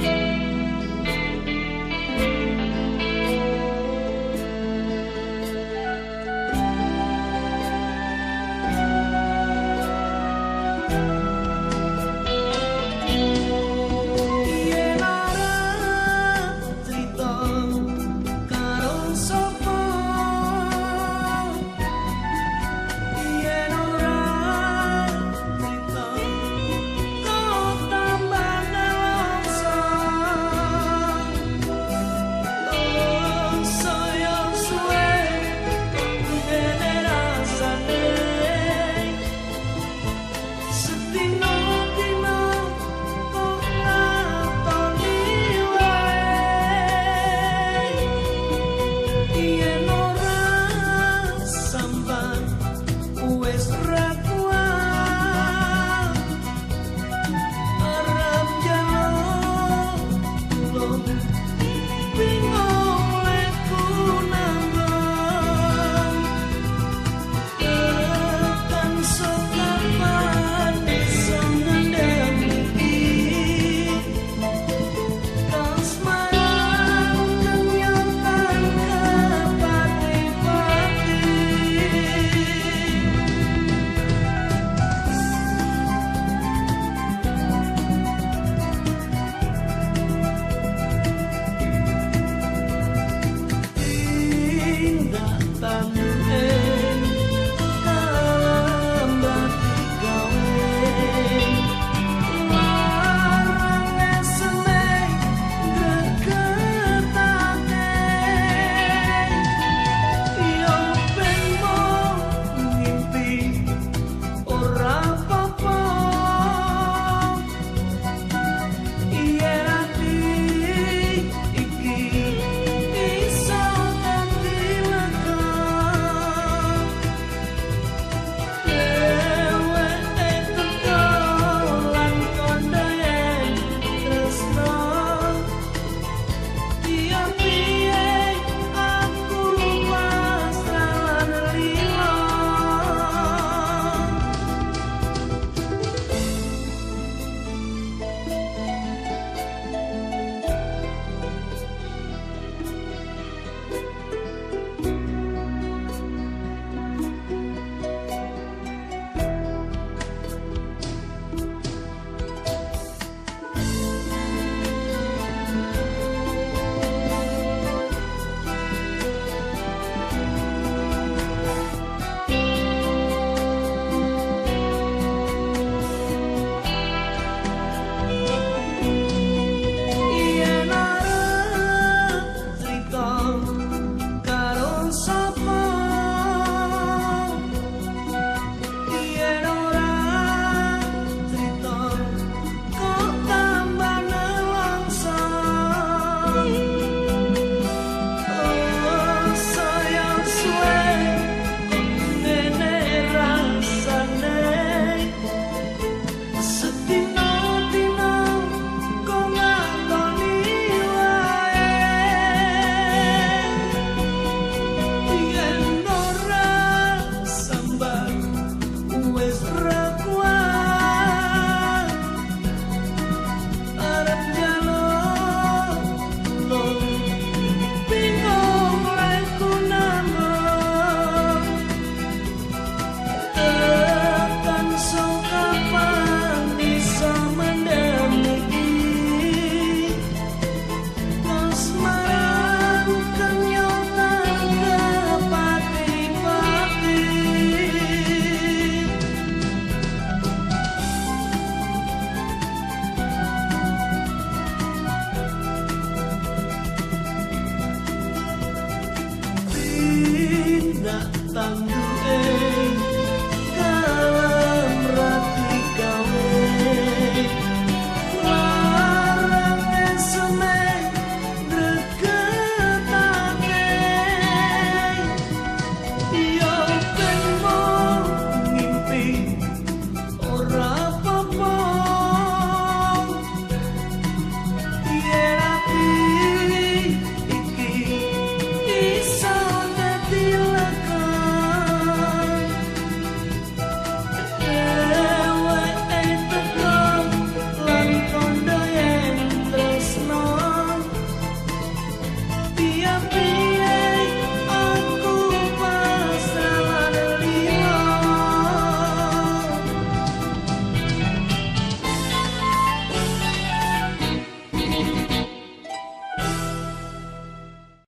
Bye. nak tandu eh